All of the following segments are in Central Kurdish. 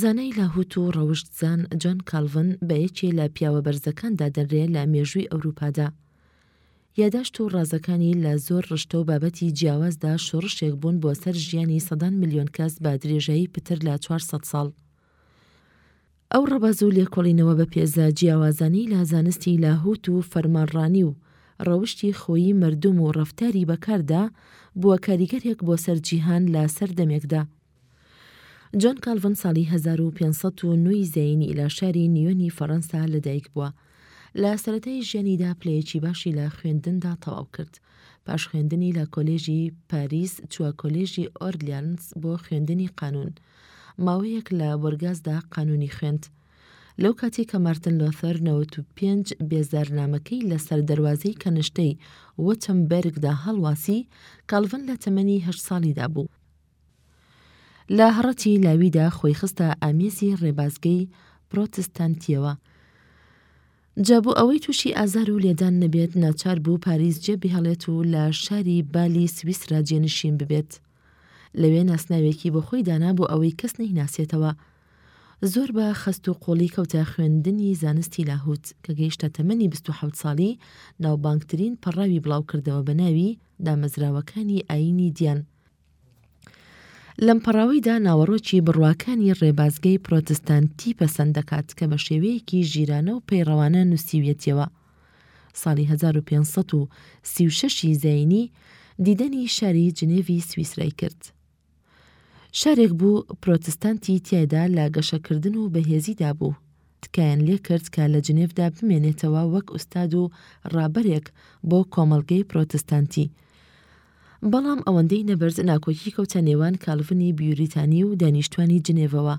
زانای لاهوت و ڕەوشتزان جۆن کالڤن بە یەکێ لە پیاوە بەرزەکان دادەنرێ لە مێژووی ئەوروپادا. یاداشت و ڕازەکانی لە زۆر ڕشتە و بابەتی جیاوازدا شۆڕشێک بوون بۆ سەر ژیانی سەدان ملیۆن کەس بە درێژایی پتر لە 400 ساڵ. ئەو ڕەبەز و لێکۆڵینەوە بە پێزە جیاوازانی لە زانستی لاهوت و فەرمانڕانی و ڕەوشتی خۆیی مەردوم و ڕەفتاری بەکاردا بووە کاریگەرێک بۆ سەر جیهان لە سەر دەمێکدا. جۆن کالڤن ساڵی 1509 ی زەینی لە شاری نیۆنی فەڕەنسا لەدایک بووە. لە سەرەتای ژیانیدا پلەیەکی باشی لە خوێندندا تەواو کرد. پاش خوێندنی لە کۆلێژی پاریس چووە کۆلێژی ئۆرلیانس بۆ خوێندنی قانون. ماوەیەک لە بۆرگازدا قانونی خوێند. لەو کاتی کە مارتن لۆثەر 95 بێزارنامەکەی لەسەر دەروازەی کەنشتەی وتم بەرگدا هەڵواسی، کاڵڤن لە تەمەنی هەشت ساڵیدا بوو. لە هەڕەتی لاویدا خۆی خستە ئامێزی ڕێبازگەی پرۆتستانتیەوە. جا بۆ ئەوەی تووشی ئازار و لێدان نەبێت ناچار بوو پاریس جێ بهێڵێت و لە شاری بالی سویسرا جێنشین ببێت. لەوێ ناسناوێکی بۆ خۆی دانا بۆ ئەوەی کەس نەیناسێتەوە. زۆر بە خەست و قۆڵی کەوتە خوێندنی زانستی لاهوت کە گەیشتە تەمەنی 27 ساڵی ناوبانگترین پەڕاوی بڵاو کردەوە بە ناوی دامەزراوەکانی ئایینی دیان لەم پەڕاویدا ناوەڕۆکی بڕواکانی ڕێبازگەی پرۆتستانتی پەسەند دەکات کە بە شێوەیەکی ژیرانە و پەیڕەوانە نووسیویەتیەوە ساڵی 1536 زینی دیدەنی شاری جنێوی سویسرای کرد. شارێک بوو پرۆتستانتی تایدا لە گەشەکردن و بەهێزیدا بوو تکایان لێکرد کە لە جنێڤدا بمێنێتەوە وەک ئوستاد و ڕابەرێک بۆ کۆمەڵگەی پرۆتستانتی. بەڵام ئەوەندەی نەبرد ناکۆکی کەوتە نێوان کالڤنی بیوریتانی و دانیشتوانی جنێڤەوە.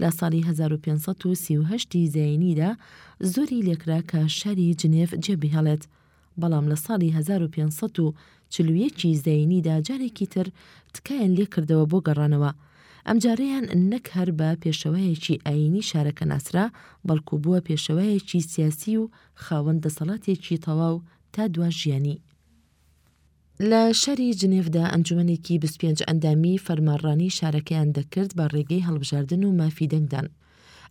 لە ساڵی هەزار و پێنج سەد و سی و هەشت ی زایینیدا زۆری لێکرا کە شاری جنێڤ جێبهێڵێت، بەڵام لە ساڵی هەزار و پێنج سەد و چل و یەک ی زایینیدا جارێکی تر تکایان لێ کردەوە بۆ گەڕانەوە. ئەمجارەیان نەک هەر بە پێشەوایەکی ئایینی شارەکە ناسرا، بەڵکو بووە پێشەوایەکی سیاسی و خاوەن دەسەڵاتێکی تەواو تا دوا ژیانی. لە شاری جنێڤدا ئەنجومەنێکی بیست و پێنج ئەندامی فەرمانڕانی شارەکەیان دەکرد بە ڕێگەی هەڵبژاردن و مافی دەنگدان.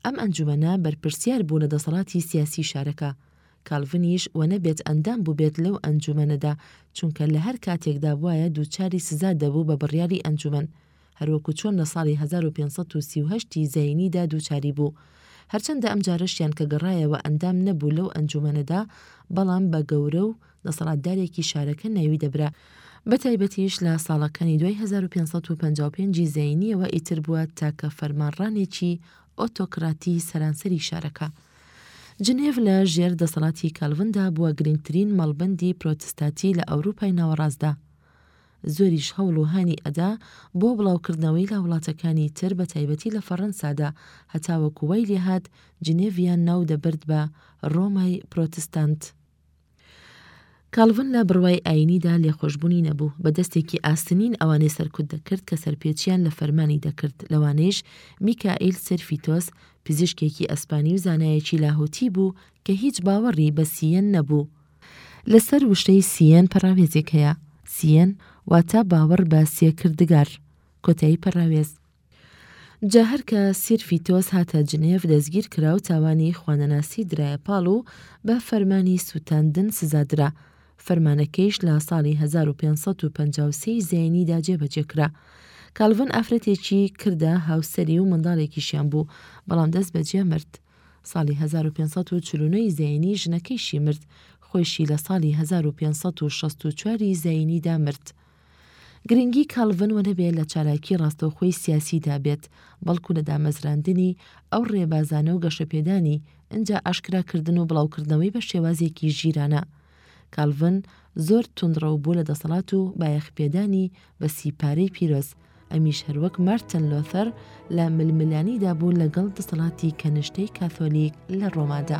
ئەم ئەنجومەنە بەرپرسیار بوو لە دەسەڵاتی سیاسی شارەکە. کالڤنیش وە نەبێت ئەندام بوبێت لەو ئەنجومەنەدا چونکە لە هەر کاتێکدا بوایە دووچاری سزا دەبوو بە بڕیاری ئەنجومەن. هەروەکو چۆن لە ساڵی هەزار و پێنج سەد و سی و هەشت ی زایینیدا دووچاری بوو. هەرچەندە ئەمجارەشیان کە گەڕایەوە ئەندام نەبوو لەو ئەنجوومەنەدا، بەڵام بە گەورە و دەسەڵاتدارێکی شارەکە ناوی دەبرا، بە تایبەتیش لە ساڵەکانی دوای هەزار و پێنج سەد و پەنجا و پێنج ی زایینییەوە ئیتر بووە تاکە فەرمانڕانێکی ئۆتۆکراتی سەرانسەری شارەکە. جنێڤ لە ژێر دەسەڵاتی کالڤندا بووە گرنگترین مەڵبەندی پرۆتستاتی لە ئەورووپای ناوەڕاستدا. زۆریش هەوڵ و هانی ئەدا بۆ بڵاوکردنەوەی لە وڵاتەکانی تر بە تایبەتی لە فەڕەنسادا هەتاوەکو وای لێهات جنێڤیان ناو دەبرد بە ڕۆمای پرۆتستانت. کاڵڤن لە بڕوای ئایینیدا لێخۆشبوونی نەبوو، بە دەستێکی ئاسنین ئەوانەی سەرکوت دەکرد کە سەرپێچیان لە فەرمانی دەکرد، لەوانەیش میکائیل سێرفیتۆس، پزیشکێکی ئەسپانی و زانایەکی لاهوتی بوو کە هیچ باوەڕی بە سییەن نەبوو، لەسەر وشەی سییەن پەڕاوێزێک هەیە، سییەن واتە باوەڕ بە سییەکردگار، کۆتایی پەڕاوێز. جا هەر کە سیر فیتۆس هاتە جنێڤ دەستگیر کرا و تاوانی خوانەناسی درایە پاڵ و بە فەرمانی سووتاندن سزا درا، فەرمانەکەیش لە ساڵی هەزار و پێنج سەد و پەنجا و سێ ی زایینی دا جێبەجێ کرا. کالڤن ئافرەتێکی کردە هاوسەری و منداڵێکیشیان بوو، بەڵام دەستبەجێ مرد. ساڵی هەزار و پێنج سەد و چل و نۆ ی زایینی ژنەکەیشی مرد، خۆیشی لە ساڵی هەزار و پێنج سەد و شەست و چوار ی زایینیدا مرد. گرنگی کاڵڤن وە نەبێت لە چالاکی ڕاستەوخۆی سیاسیدا بێت، بەڵکو لە دامەزراندنی ئەو ڕێبازانە و گەشەپێدانی، ئنجا ئاشکراکردن و بڵاوکردنەوەی بە شێوازێکی ژیرانە، کالڤن زۆر توندڕەو بوو لە دەسەڵات و بایەخپێدانی بە سی پارەی پیرۆز، ئەمیش هەروەک مارتن لۆثەر لە ململانیدا بوو لەگەڵ دەسەڵاتی کەنشتەی کاثۆلیک لە ڕۆمادا.